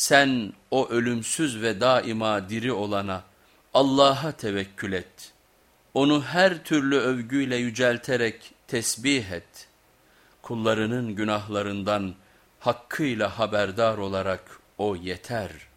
Sen o ölümsüz ve daima diri olana Allah'a tevekkül et. Onu her türlü övgüyle yücelterek tesbih et. Kullarının günahlarından hakkıyla haberdar olarak o yeter.''